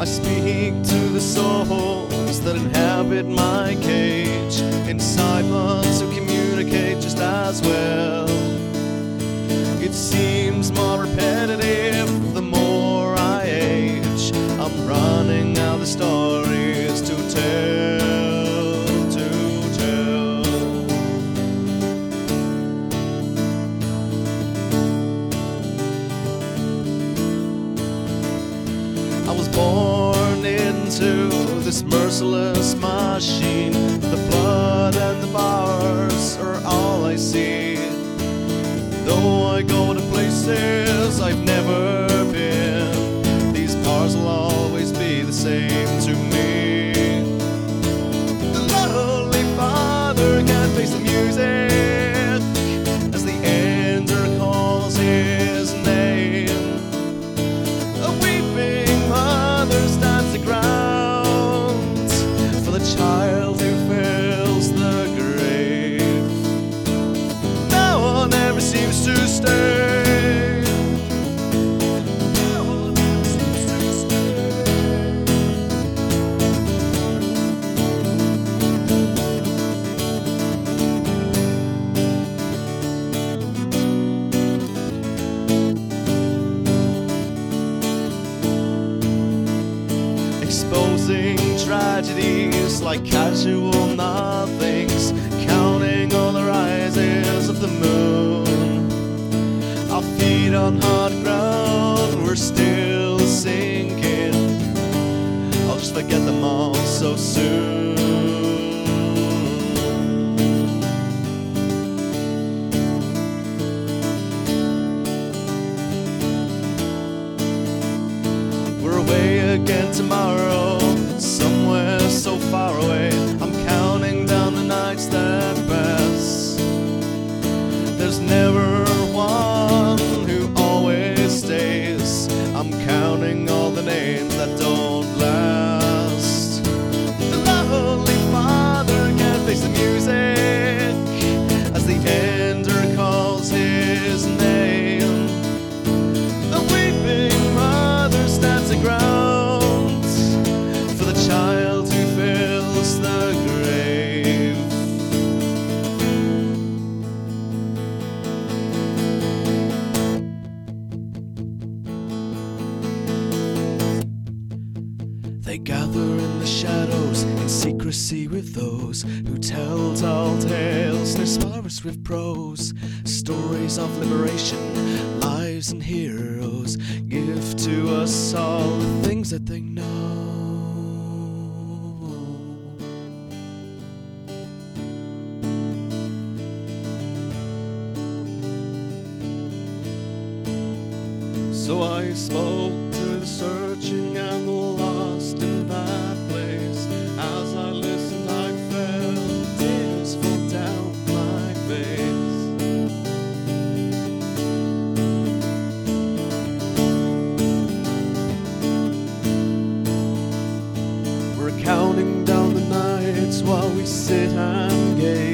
I speak to the souls that inhabit my cage in silence to communicate just as well. It seems born into this merciless machine. The blood and the bars are all I see. Though I go to places I've never to stay. Exposing tragedies like casual nothings, Forget them all so soon. We're away again tomorrow, They gather in the shadows in secrecy with those who tell tall tales, they inspire us with prose, stories of liberation, lives and heroes. Give to us all the things that they know. So I spoke the searching and the lost in that place. As I listened, I felt tears fall down my face. We're counting down the nights while we sit and gaze.